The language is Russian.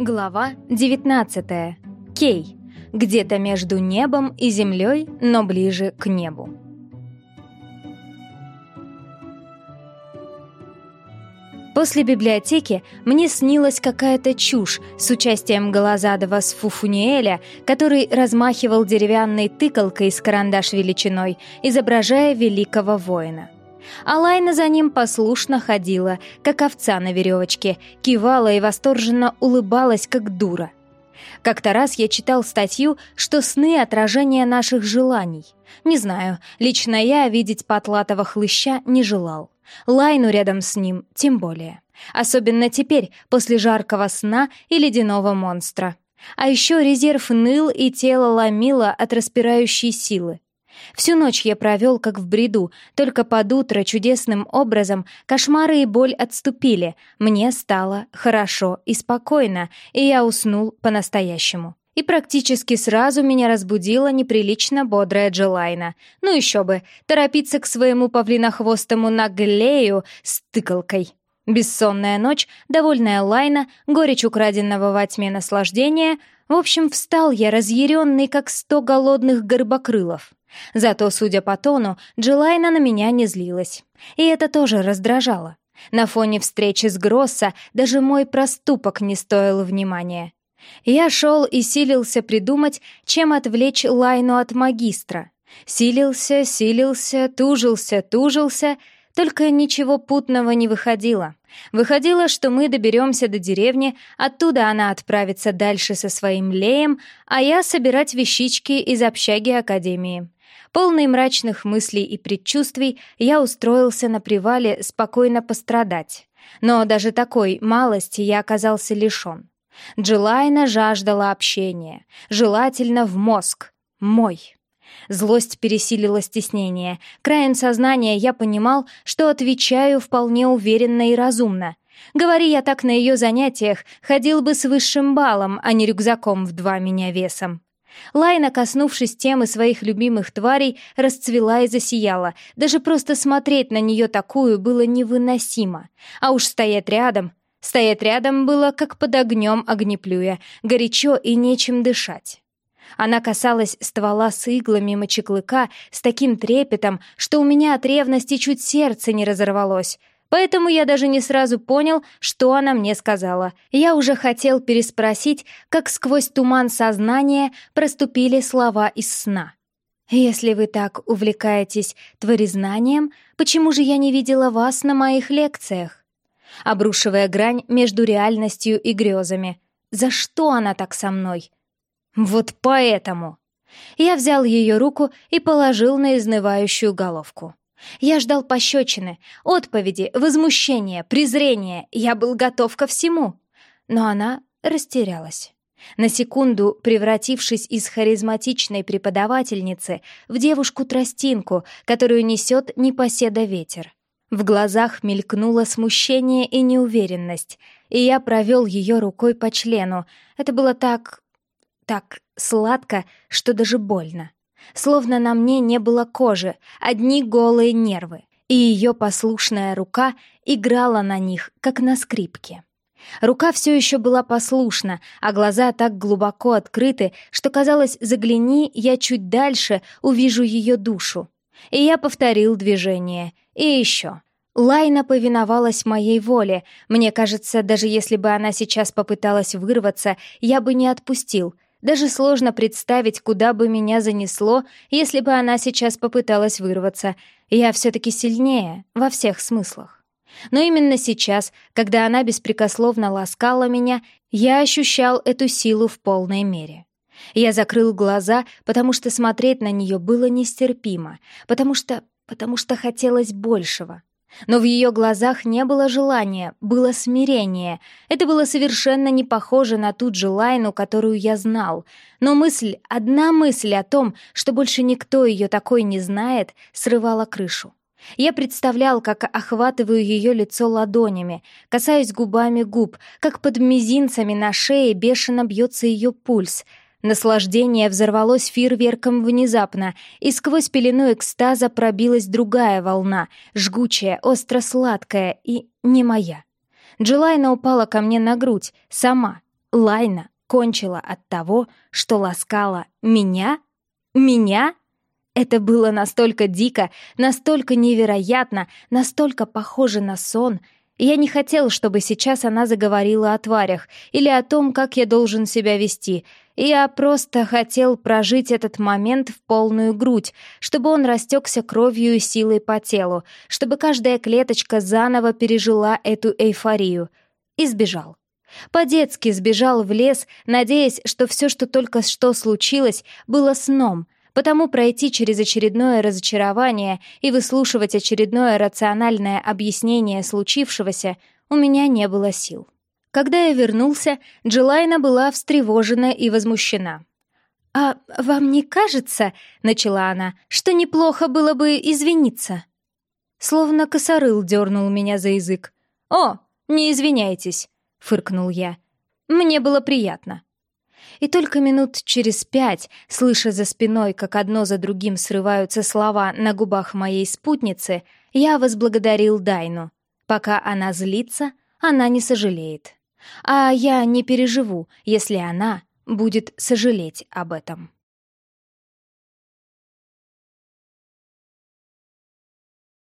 Глава 19. Кей. Где-то между небом и землей, но ближе к небу. После библиотеки мне снилась какая-то чушь с участием Голозадова с Фуфуниэля, который размахивал деревянной тыкалкой с карандаш величиной, изображая великого воина. А Лайна за ним послушно ходила, как овца на веревочке, кивала и восторженно улыбалась, как дура. Как-то раз я читал статью, что сны — отражение наших желаний. Не знаю, лично я видеть потлатого хлыща не желал. Лайну рядом с ним тем более. Особенно теперь, после жаркого сна и ледяного монстра. А еще резерв ныл и тело ломило от распирающей силы. Всю ночь я провел как в бреду, только под утро чудесным образом кошмары и боль отступили, мне стало хорошо и спокойно, и я уснул по-настоящему. И практически сразу меня разбудила неприлично бодрая Джилайна. Ну еще бы, торопиться к своему павлинохвостому наглею с тыкалкой. Бессонная ночь, довольная Лайна, горечь украденного во тьме наслаждения. В общем, встал я разъяренный, как сто голодных горбокрылов. Зато, судя по тону, Джилайна на меня не злилась. И это тоже раздражало. На фоне встречи с Гросса даже мой проступок не стоил внимания. Я шел и силился придумать, чем отвлечь Лайну от магистра. Силился, силился, тужился, тужился, только ничего путного не выходило. Выходило, что мы доберемся до деревни, оттуда она отправится дальше со своим леем, а я собирать вещички из общаги Академии. Полный мрачных мыслей и предчувствий, я устроился на привале спокойно пострадать. Но даже такой малости я оказался лишен. Джилайна жаждала общения, желательно в мозг, мой. Злость пересилила стеснение. Краем сознания я понимал, что отвечаю вполне уверенно и разумно. Говори я так на ее занятиях, ходил бы с высшим баллом, а не рюкзаком в два меня весом. Лайна, коснувшись темы своих любимых тварей, расцвела и засияла. Даже просто смотреть на нее такую было невыносимо. А уж стоять рядом... Стоять рядом было, как под огнем огнеплюя, горячо и нечем дышать. Она касалась ствола с иглами мочеклыка с таким трепетом, что у меня от ревности чуть сердце не разорвалось. Поэтому я даже не сразу понял, что она мне сказала. Я уже хотел переспросить, как сквозь туман сознания проступили слова из сна. «Если вы так увлекаетесь творезнанием, почему же я не видела вас на моих лекциях?» Обрушивая грань между реальностью и грезами. «За что она так со мной?» «Вот поэтому!» Я взял ее руку и положил на изнывающую головку. Я ждал пощечины, отповеди, возмущения, презрения. Я был готов ко всему. Но она растерялась. На секунду превратившись из харизматичной преподавательницы в девушку-тростинку, которую несет непоседа ветер. В глазах мелькнуло смущение и неуверенность, и я провел ее рукой по члену. Это было так так сладко, что даже больно. Словно на мне не было кожи, одни голые нервы, и ее послушная рука играла на них, как на скрипке. Рука все еще была послушна, а глаза так глубоко открыты, что казалось, загляни я чуть дальше, увижу ее душу. И я повторил движение. И еще. Лайна повиновалась моей воле. Мне кажется, даже если бы она сейчас попыталась вырваться, я бы не отпустил — даже сложно представить, куда бы меня занесло, если бы она сейчас попыталась вырваться. Я все-таки сильнее, во всех смыслах. Но именно сейчас, когда она беспрекословно ласкала меня, я ощущал эту силу в полной мере. Я закрыл глаза, потому что смотреть на нее было нестерпимо, потому что... потому что хотелось большего. Но в ее глазах не было желания, было смирение. Это было совершенно не похоже на ту Джилайну, которую я знал. Но мысль, одна мысль о том, что больше никто ее такой не знает, срывала крышу. Я представлял, как охватываю ее лицо ладонями, касаюсь губами губ, как под мизинцами на шее бешено бьется ее пульс — Наслаждение взорвалось фейерверком внезапно, и сквозь пелену экстаза пробилась другая волна, жгучая, остро-сладкая и не моя. Джилайна упала ко мне на грудь, сама. Лайна кончила от того, что ласкала меня? Меня? Это было настолько дико, настолько невероятно, настолько похоже на сон. Я не хотел, чтобы сейчас она заговорила о тварях или о том, как я должен себя вести. Я просто хотел прожить этот момент в полную грудь, чтобы он растекся кровью и силой по телу, чтобы каждая клеточка заново пережила эту эйфорию. И сбежал. По-детски сбежал в лес, надеясь, что все, что только что случилось, было сном — Потому пройти через очередное разочарование и выслушивать очередное рациональное объяснение случившегося у меня не было сил. Когда я вернулся, Джилайна была встревожена и возмущена. «А вам не кажется, — начала она, — что неплохо было бы извиниться?» Словно косорыл дернул меня за язык. «О, не извиняйтесь!» — фыркнул я. «Мне было приятно». И только минут через пять, слыша за спиной, как одно за другим срываются слова на губах моей спутницы, я возблагодарил Дайну. Пока она злится, она не сожалеет. А я не переживу, если она будет сожалеть об этом.